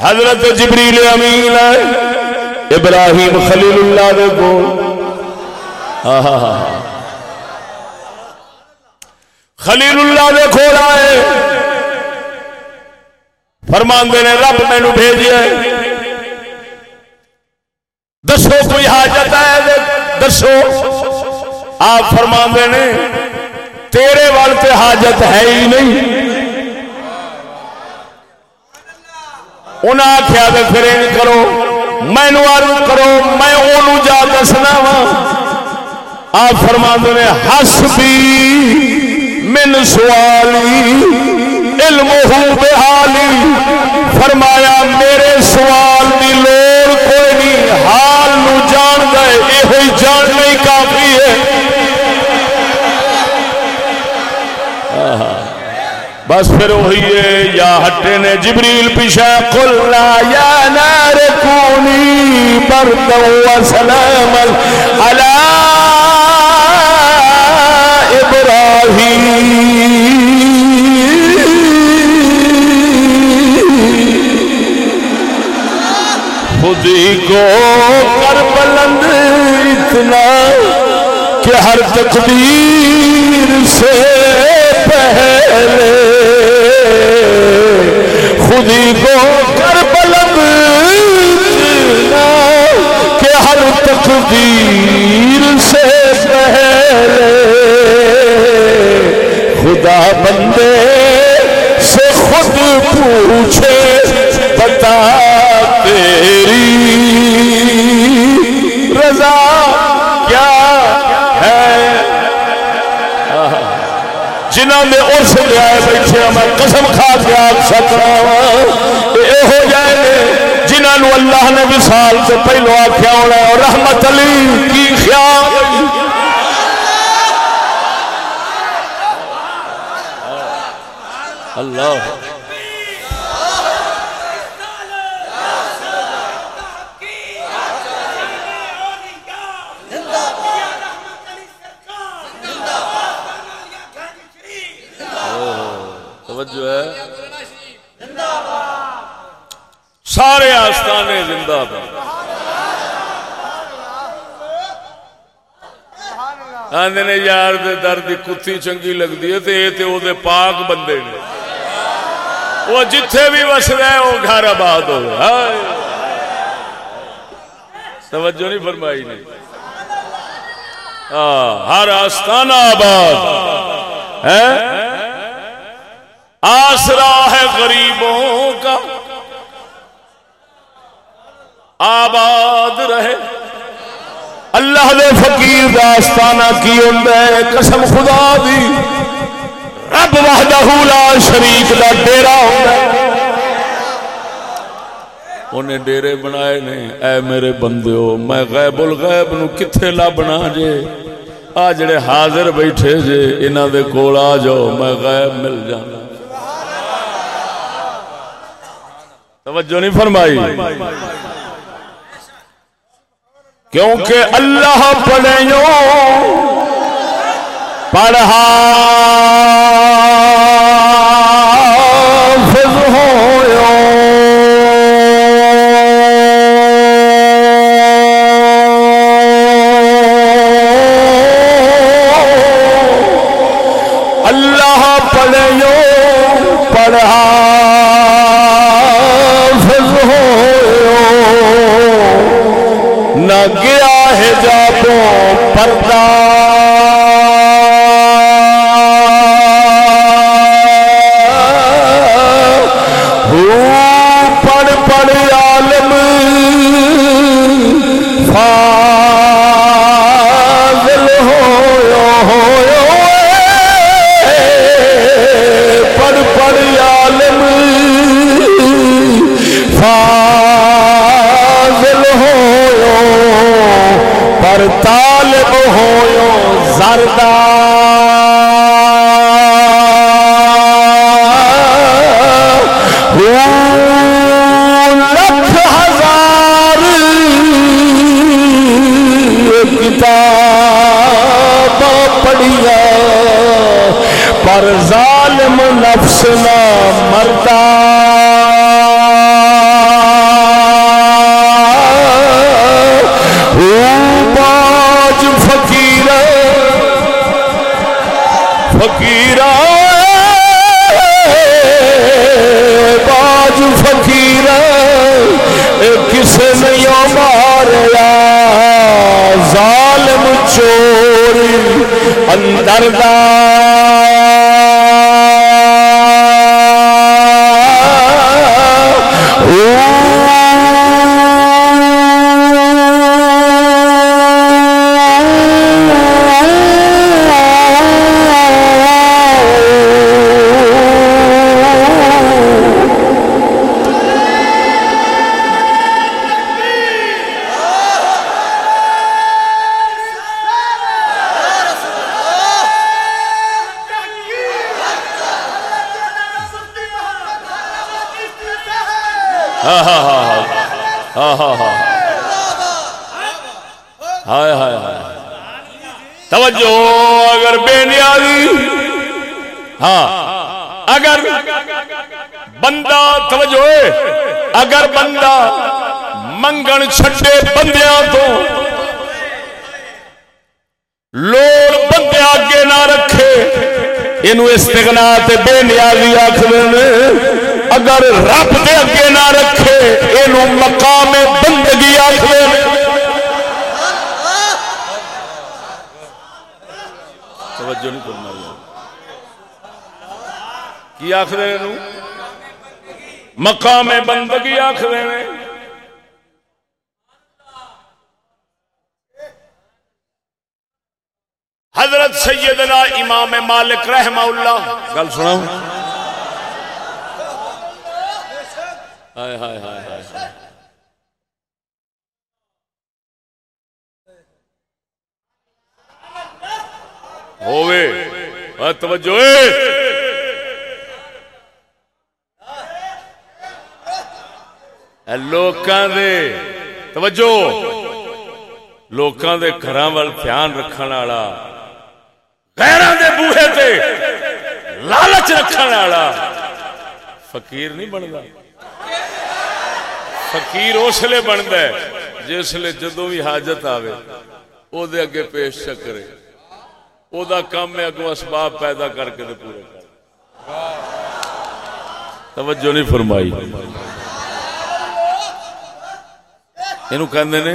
حضرت جبریل امین ہے ابراہیم خلیل اللہ دے بول خلیل اللہ دے کھول آئے۔ فرمان دے نے رب میں نو بھیجیا دسو کوئی حاجت ہے دسو۔ آپ فرمان دے نے تیرے والتے حاجت ہے ہی نہیں۔ انہاں آخیا پھر کرو۔ مینو عرض کرو، میں اونوں جا دسنا وا آپ فرما نے ہس بھی من سوالی، علم بحالی فرمایا، میرے سوال دی لوڑ کوئی نہیں، حال نو جان گئے یہ جان نہیں کافی ہے۔ بس پھر وہی ہے، یا ہٹے نے جبریل پیچھے کلنا یا نار بردا وسلاما على إبراهيم خذي خود کو کر بلند اتنا کہ ہر تقدیر سے پہلے خودی تقدیر سے پہلے خدا بندے سے خود پوچھے، بتا تیری رضا کیا ہے؟ جنہوں نے اس لیا بیٹھے میں قسم کھا کے آپ سکنا یہ اللہ نے وصال سے پہلو آخیا ہونا اور رحمت علی کی خیال۔ اللہ توجہ ہے سارے آستانے زندہ باد آدھے نے یار دے درد کتی چنگی لگتی ہے تو یہ تو وہ پاک بندے نے۔ وہ جتھے بھی وس رہے وہ گھر آباد ہو توجہ نہیں فرمائی نہیں ہر آستانہ آباد۔ ہے؟ آسرا ہے غریبوں کا۔ آباد رہے۔ اللہ دے فقیر داستانہ کی ہے؟ قسم خدا دی۔ رب وحدہ لا شریف دا ڈیرا ہوندا انہیں ڈیرے بنائے نے۔ اے میرے بندیو، میں غیب الغیب نو کتھے لبنا جے؟ آ جڑے حاضر بیٹھے جے، انہاں دے کول آ جاؤ، میں غیب مل جانا۔ توجہ نہیں فرمائی؟ کیونکہ اللہ پڑھو پڑھا ہائے ہائے ہائے توجہ، اگر بے نیازی ہاں اگر بندہ، توجہ، اگر بندہ منگ منگن چھٹے بندیاں تو لوڑ بندے آگے نہ رکھے یہ استغنا تے بے نیازی آخر اگر رب دے اگے نہ رکھے یہ مقام بندگی آخر توجہ نہیں کرنا کی آخر مقام بندگی آخر حضرت سیدنا امام مالک رحمہ اللہ۔ گل سنا ہائے ہائے ہائے ہائے ہوئے توجہ لوکاں دے توجہ لوکاں دے گھراں وال دھیان رکھن والا غیراں دے بوہے تے لالچ رکھن والا فقیر نہیں بندا فقیر اس لیے بنتا ہے جس لیے جدو بھی حاجت آوے، او دے اگے پیش چکرے او دا کام ہے اگو اسباب پیدا کر کے دے پورے کر توجہ نہیں فرمائی۔ اینو کہندے نے،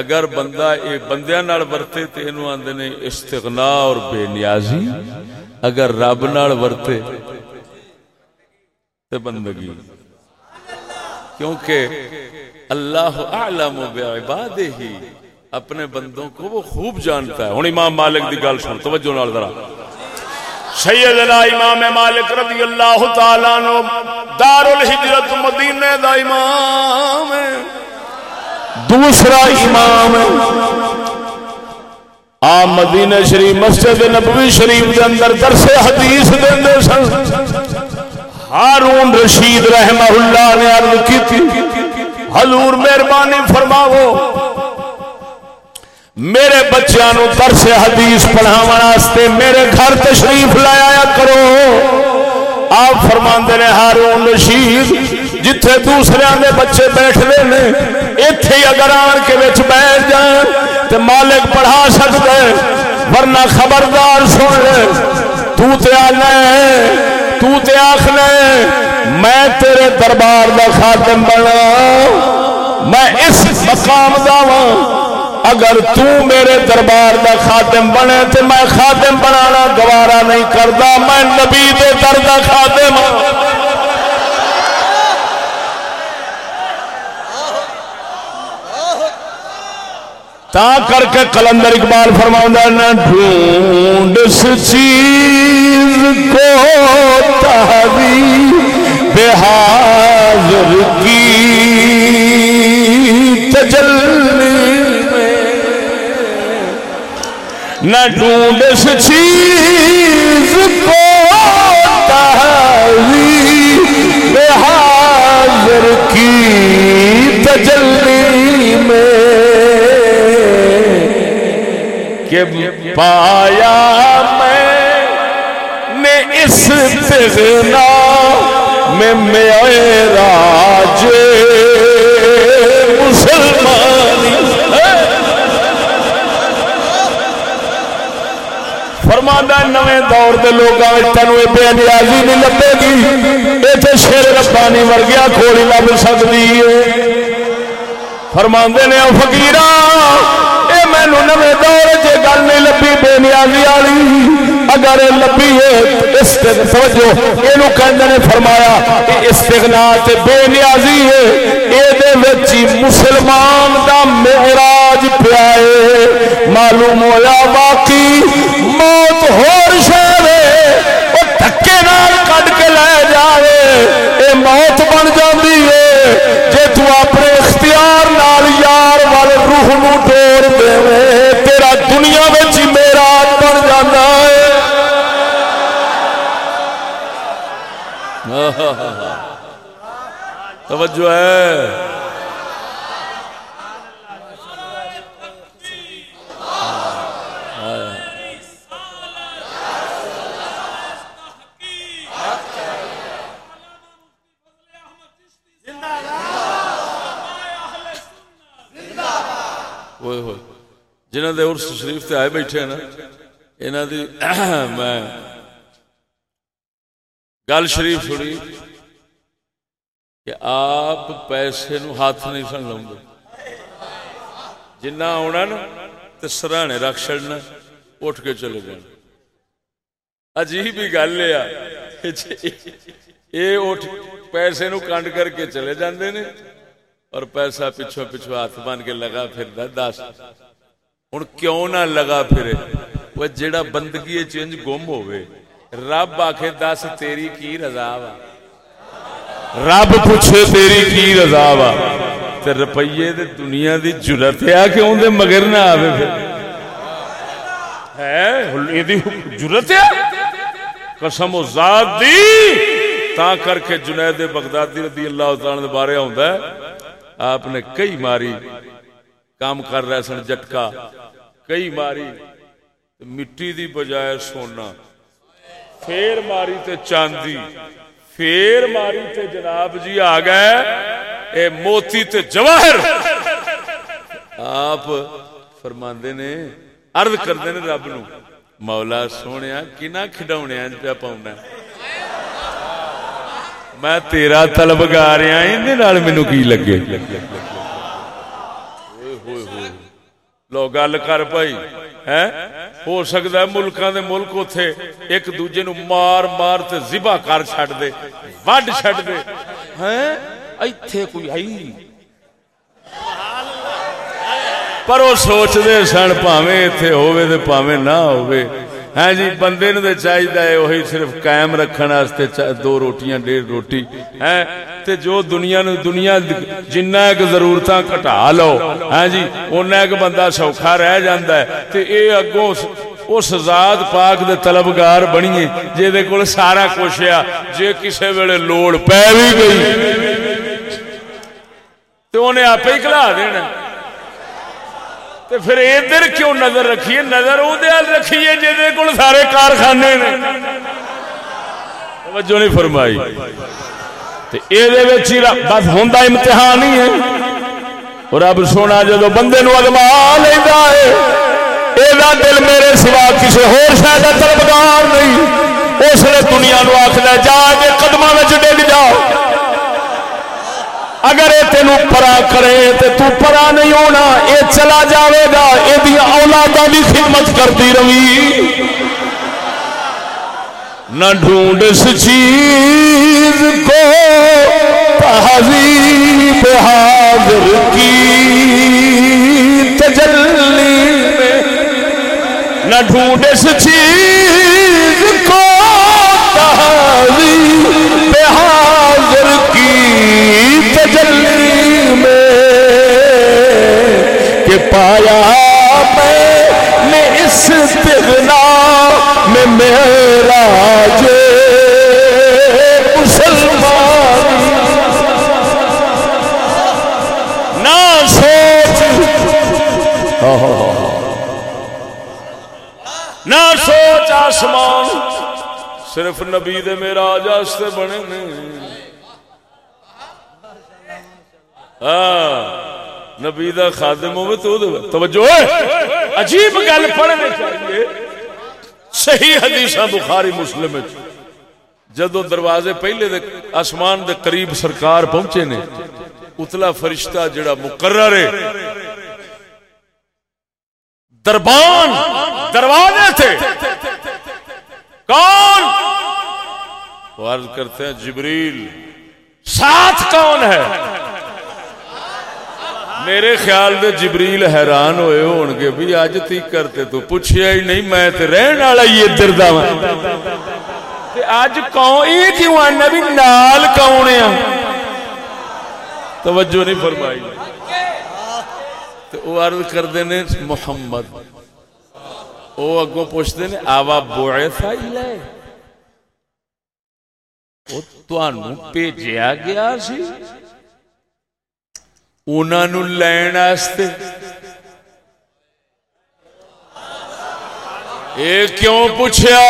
اگر بندہ اے بندیاں نال ورتے تے اینو آندے نے استغنا اور بے نیازی، اگر رب نال ورتے تے بندگی۔ کیونکہ اللہ اعلم بعبادہ ہی اپنے بندوں کو وہ خوب جانتا ہے۔ ہن امام مالک دی گل سن، توجہ نال ذرا۔ سیدنا امام مالک رضی اللہ تعالی عنہ دار الہجرت مدینے دا امام ہے۔ دوسرا امام آ مدینہ شریف مسجد نبوی شریف دے اندر درس حدیث دے سن۔ ہارون رشید رحمہ اللہ نے عرض کی تھی، حضور مہربانی فرماو میرے بچیاں نو درس حدیث پڑھاون واسطے میرے گھر تشریف لایا کرو۔ آپ فرماندے نے، ہارون رشید، جتھے دوسرے دے بچے بیٹھ لے نے، ایتھے اگر آن کے وچ بیٹھ جائیں تے مالک پڑھا سکتا ہے ورنہ خبردار سن لے تو تے آنا ہے۔ تو تے آخنا میں تیرے دربار دا خاتم بنا میں اس مقام دا ہاں, اگر تو میرے دربار دا خاتم بنے تو میں خاتم بنانا گوارا نہیں کرتا، میں نبی دے در دا خاتم ہاں۔ تا کر کے کلندر اقبال فرماؤں نہ ڈھونڈ چیز کو تحوی بحاضر کی تجلی میں۔ نہ ڈھونڈ چیز کو کہ پایا میں نے اس تغنا میں میراج مسلمانی فرمانا نویں دور دے لوگاں وچ تینوں اے بے نیازی نہیں لبے گی۔ ایتھے شیر ربانی ورگیا کھوڑی لب سکدی ہے۔ فرماندے نے، او فقیراں مینو نوے دور چ گل نہیں لبھی بے نیازی والی۔ اگر لبھی ہے توجہ۔ یہ کہندے نے فرمایا کہ استغنا تے بے نیازی ہے۔ اے مسلمان دا معراج پیا ہے۔ معلوم ہویا باقی موت ہور شہر او دھکے نال کڈ کے لے جاوے۔ اے موت بن جاندی ہے۔ جے تو اپنے اختیار نال یار وال روح نو ٹور تیرا دنیا میں میرا بن جانا ہے۔ توجہ ہے۔ جنہ دے عرص شریف تے آئے بیٹھے ہیں نا انہاں دی میں گل شریف سنی کہ آپ پیسے نو ہاتھ نہیں سن لاؤں گے جنہ آنا نا تو سرانے رکھ چڑنا اٹھ کے چلے جانا عجیب ہی گل یہ اٹھ پیسے نو کنڈ کر کے چلے جاندے نے اور پیسہ پچھو پچھو ہاتھ بن کے لگا پھر دس ہوں کیوں نہ لگا پھر وہ جڑا بندگی چینج گم ہوئے رب آخ دس تیری کی رضا وا۔ رب پوچھے، تیری کی رضا وا۔ روپیے دے دنیا دی جرت ہے کہ اندر مگر نہ آئے ہے جرت ہے؟ قسم و ذات دی۔ تا کر کے جنید بغدادی رضی اللہ تعالی بارے آتا ہے۔ آپ نے کئی ماری کام کر رہے سن جٹکا۔ کئی ماری مٹی دی بجائے سونا پھر ماری تے چاندی پھر ماری تے جناب جی آ گئے اے موتی تے جواہر آپ فرماندے نے عرض کردے نے رب نو مولا سونے کنا کھڈاونے پہ پاؤنا میں تیرا طلب گا رہا اندر مینو کی لگے لو گل کر پائی ہے ہو سکتا ہے ملکاں دے ملک اوتھے ایک دوجے نو مار مار تے زبا کر چھڑ دے وڈ چھڑ دے ہیں ایتھے کوئی ہے پر وہ سوچ دے سن پاویں ایتھے ہووے تے پاویں نہ ہووے ہاں جی بندے نو تے چاہیے وہی صرف قائم رکھن واسطے دو روٹیاں، ڈیڑھ روٹی ہے تے جو دنیا نو دنیا جنہ ایک ضرورتاں گھٹا لو ہاں جی اونہ ایک بندہ سوکھا رہ جاندا ہے، تے اے اگوں اس ذات پاک دے طلبگار بنیے جے دے کول سارا کچھ ہے، جے کسے ویلے لوڑ پے وی گئی۔ تے اونے اپے ہی کلا دینا۔ تے پھر ادھر کیوں نظر رکھیے؟ نظر ادھر رکھیے جی کو سارے کارخانے نے۔ توجہ نہیں فرمائی۔ بس ہوں امتحان ہی ہے۔ اور اب سونا جدو بندے نو اگما لینا ہے یہ دل میرے سوا کسی ہور شاید طلبگار نہیں۔ اس نے دنیا نو آخر جا کے قدموں میں ڈگ جاؤ۔ اگر یہ تین پرا کرے تو تو پرا نہیں ہونا یہ چلا جاوے گا یہ اولادوں کی خدمت کرتی رہی۔ نہ ڈھونڈ اس چیز کو تہذیب حاضر کی، تجلی میں۔ نہ ڈھونڈ اس چیز اس میں میرا جو مسلمان نہ سوچ نہ سوچ آسمان صرف نبی دے میرا جاستے بنے نہیں نبی دا خادم ہوئے تو توجہ عجیب گل پڑھنے چاہیے۔ صحیح حدیثہ بخاری مسلم جدو دروازے پہلے دے آسمان دے قریب سرکار پہنچے نے، اتلا فرشتہ جڑا مقرر ہے۔ دربان، دروازے تھے۔ کون؟ عرض کرتے ہیں، جبریل۔ ساتھ کون ہے؟ میرے خیال دے جبریل حیران ہوئے ہون گے بھی اج تی کرتے تو پوچھیا ہی نہیں، میں تے رہن والا ہی ادھر دا تے اج کون اے کیوں آنا بھی نال کون ہے؟ توجہ نہیں فرمائی۔ تے او عرض کردے نے محمد۔ او اگوں پوچھتے نے، آوا بعث الیہ او تانوں بھیجیا گیا سی۔ انہوں لین یہ کیوں پوچھا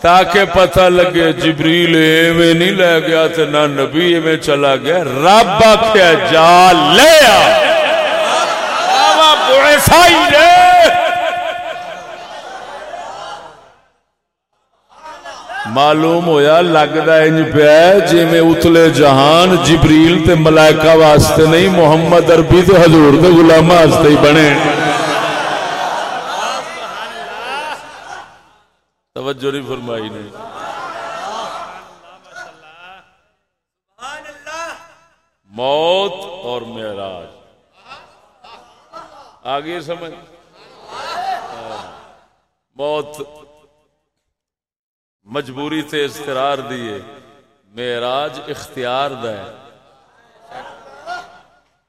تاکہ پتہ لگے جبریل ایویں نہیں لے گیا تے نہ نبی ایویں چلا گیا رب آخیا جا لے جو ایسا ہی نے معلوم ہویا لگتا انج پیا جی میں اتلے جہان جبریل تے ملائکہ واسطے نہیں، محمد عربی تے حضور تے غلام واسطے ہی بنے۔ توجہ نہیں فرمائی نہیں موت اور معراج۔ آگے سمجھ۔ ہاں۔ موت مجبوری تے استرار دیے۔ معراج اختیار دے۔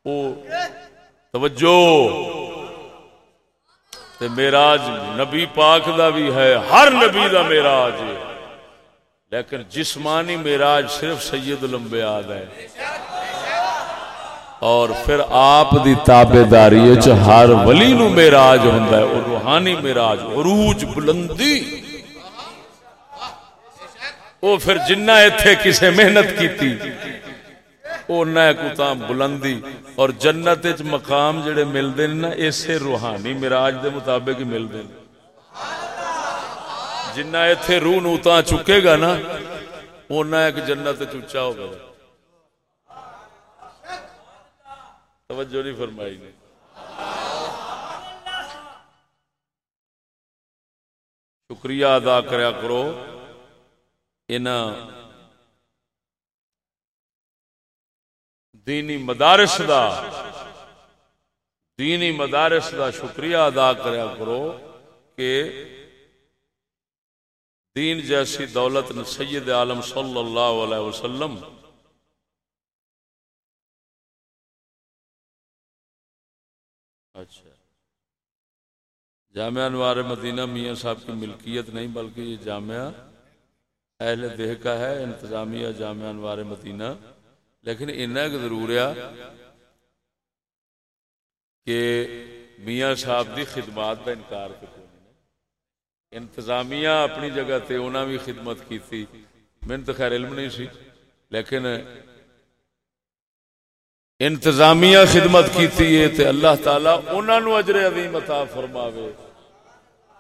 او، توجہ۔ تے معراج نبی پاک دا بھی ہے، ہر نبی دا معراج۔ ہے لیکن جسمانی معراج صرف سید الانبیاء دا ہے اور پھر آپ دی تابے داری ہر ولی نو معراج ہوندا ہے اور روحانی معراج، عروج بلندی۔ وہ پھر جنہ ایتھے کسے محنت کیتی، او نہ کوتا بلندی۔ اور جنت وچ مقام جڑے ملدے نا اسے روحانی معراج دے مطابق ہی ملدے جنہ ایتھے روح نو تا چکے گا نا، او نہ ایک جنت وچ اونچا ہوگا۔ توجہ نہیں فرمائی۔ نے شکریہ ادا کریا کرو۔ ان دینی مدارس دا، دینی مدارس دا شکریہ ادا کریا کرو کہ دین جیسی دولت نے سید عالم صلی اللہ علیہ وسلم اچھا۔ جامعہ انوار مدینہ میاں صاحب کی ملکیت نہیں، بلکہ یہ جامعہ اہل دہ کا ہے، انتظامیہ، جامعہ انوار مدینہ۔ لیکن اتنا ضرور ہے کہ میاں صاحب دی خدمات کا انکار کرتے انتظامیہ اپنی جگہ تے انہوں بھی خدمت کی تھی میں تو خیر علم نہیں سی، لیکن انتظامیہ خدمت کی تھی تے اللہ تعالیٰ انہوں نے اجر عظیم عطا فرماوے۔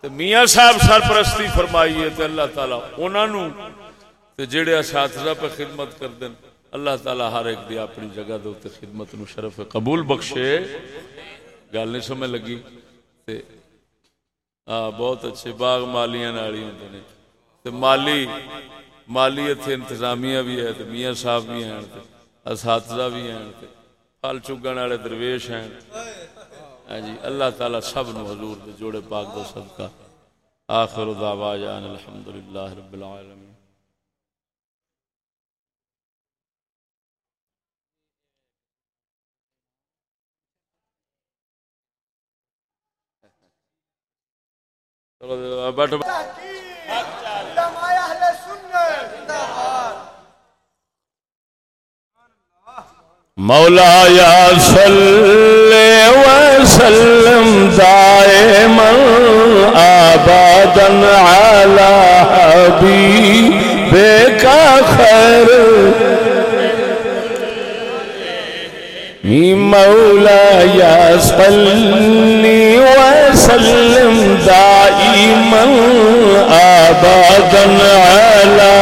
تے میاں صاحب سرپرستی فرمائیے تے اللہ تعالیٰ انہوں نے تے جڑے اساتذہ پہ خدمت کر دیں اللہ تعالیٰ ہر ایک دی اپنی جگہ دے تے خدمت نو شرف قبول بخشے۔ گل نہیں سمجھ لگی؟ تے آ، بہت اچھے باغ مالیاں نالی ہوندے نے۔ تے مالی مالی اتنے انتظامیہ بھی ہے، تے میاں صاحب بھی ہیں، تے اساتذہ بھی ہیں، تے پھل چگن والے درویش ہیں۔ ہاں جی اللہ تعالی سب نو حضور دے جوڑے پاک دا صدقہ۔ آخر دعوانا الحمدللہ رب العالمین۔ بیٹھو۔ مولا یا صلی وسلم دائما آبادا على حبيبك خير مولا یا صلی وسلم دائما آبادا على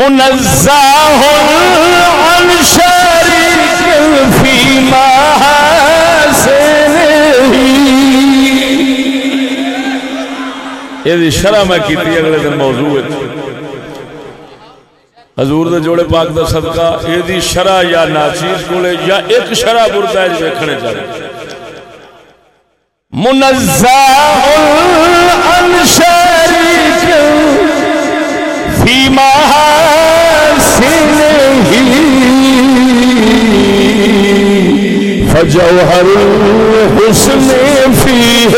منزہ عن شریک فی محاسن یہ شرح میں کیتی اگلے دن موضوع ہے۔ حضور دے جوڑے پاک دا صدقہ یہ دی شرح یا ناچیز کولے یا ایک شرح برتا ہے جو دیکھنے چاہے منزہ عن شریک فی محاسنه فجوهر الحسن فيه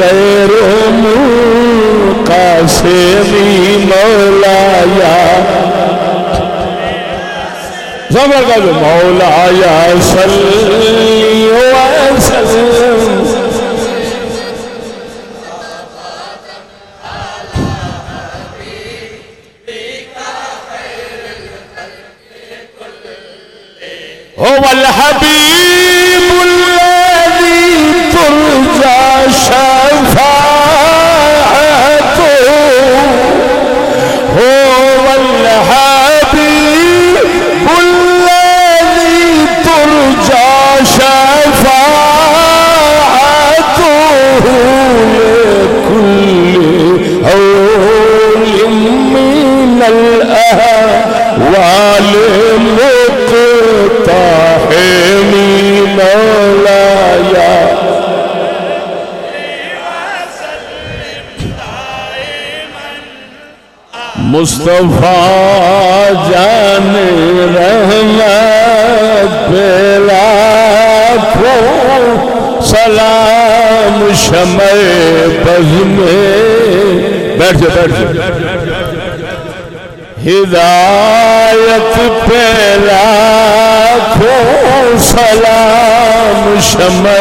غير منقسم مولایا۔ زبر کا جو مولایا صلی وسلم حبيب مصطفیٰ جان رحمت بلا سلام شمع بز میں بیٹھ جا بیٹھ جا۔ ہدایت پہلا سلام شمع